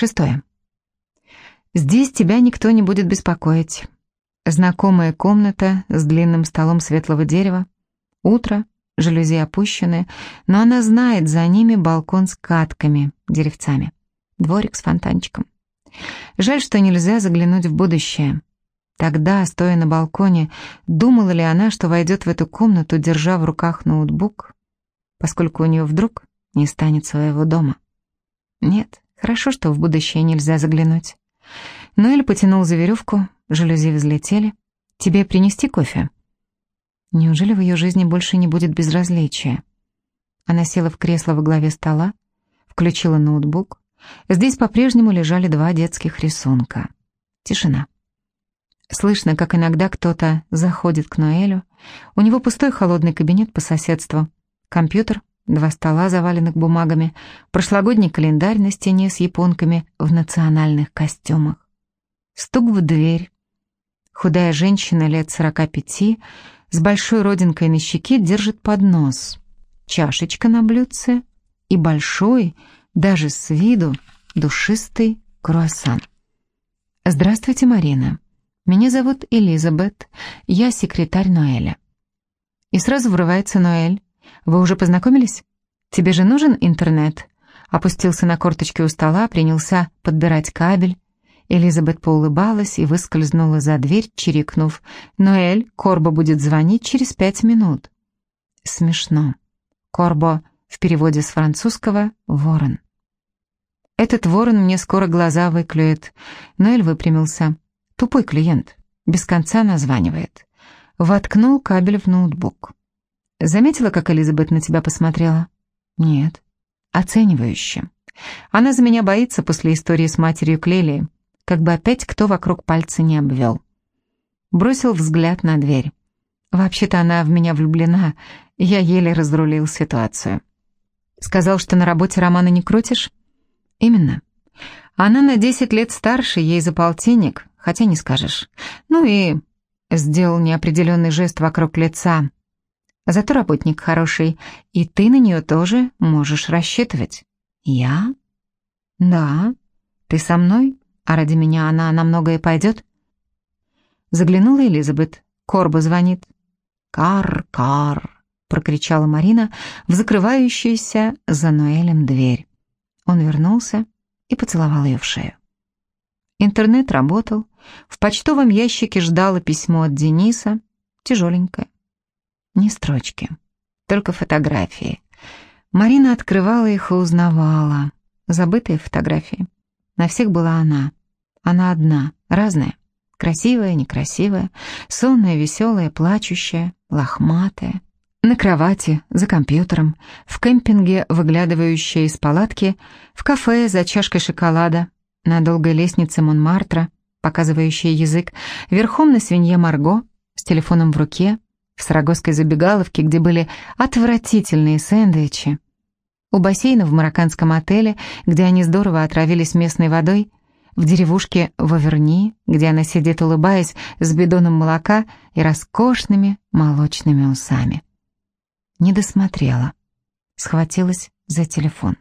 Шестое. Здесь тебя никто не будет беспокоить. Знакомая комната с длинным столом светлого дерева. Утро, жалюзи опущены, но она знает, за ними балкон с катками, деревцами. Дворик с фонтанчиком. Жаль, что нельзя заглянуть в будущее. Тогда, стоя на балконе, думала ли она, что войдет в эту комнату, держа в руках ноутбук, поскольку у нее вдруг не станет своего дома? Нет, хорошо, что в будущее нельзя заглянуть. Ноэль потянул за веревку, жалюзи взлетели. «Тебе принести кофе?» Неужели в ее жизни больше не будет безразличия? Она села в кресло во главе стола, включила ноутбук. Здесь по-прежнему лежали два детских рисунка. Тишина. Слышно, как иногда кто-то заходит к Ноэлю. У него пустой холодный кабинет по соседству. Компьютер, два стола, заваленных бумагами, прошлогодний календарь на стене с японками в национальных костюмах. Стук в дверь. Худая женщина лет сорока пяти с большой родинкой на щеке держит поднос. Чашечка на блюдце и большой, даже с виду, душистый круассан. «Здравствуйте, Марина. Меня зовут Элизабет. Я секретарь Ноэля». И сразу врывается Ноэль. «Вы уже познакомились? Тебе же нужен интернет?» Опустился на корточки у стола, принялся подбирать кабель. Элизабет поулыбалась и выскользнула за дверь, чирикнув. «Ноэль, Корбо будет звонить через пять минут». Смешно. Корбо в переводе с французского «ворон». «Этот ворон мне скоро глаза выклюет». Ноэль выпрямился. Тупой клиент. Без конца названивает. Воткнул кабель в ноутбук. Заметила, как Элизабет на тебя посмотрела? Нет. Оценивающе. Она за меня боится после истории с матерью Клелии, как бы опять кто вокруг пальца не обвел. Бросил взгляд на дверь. Вообще-то она в меня влюблена, я еле разрулил ситуацию. Сказал, что на работе романа не крутишь? Именно. Она на десять лет старше, ей за полтинник, хотя не скажешь. Ну и сделал неопределенный жест вокруг лица. Зато работник хороший, и ты на нее тоже можешь рассчитывать. Я? Да. Ты со мной? А ради меня она на многое пойдет? Заглянула Элизабет. Корба звонит. «Кар-кар!» — прокричала Марина в закрывающуюся за Ноэлем дверь. Он вернулся и поцеловал ее в шею. Интернет работал. В почтовом ящике ждало письмо от Дениса. Тяжеленькое. Ни строчки, только фотографии. Марина открывала их и узнавала. Забытые фотографии. На всех была она. Она одна, разная. Красивая, некрасивая, сонная, веселая, плачущая, лохматая. На кровати, за компьютером, в кемпинге, выглядывающая из палатки, в кафе за чашкой шоколада, на долгой лестнице Монмартра, показывающая язык, верхом на свинье Марго, с телефоном в руке, в сарагосской забегаловке, где были отвратительные сэндвичи, у бассейна в марокканском отеле, где они здорово отравились местной водой, в деревушке Ваверни, где она сидит, улыбаясь, с бидоном молока и роскошными молочными усами. Не досмотрела. Схватилась за телефон.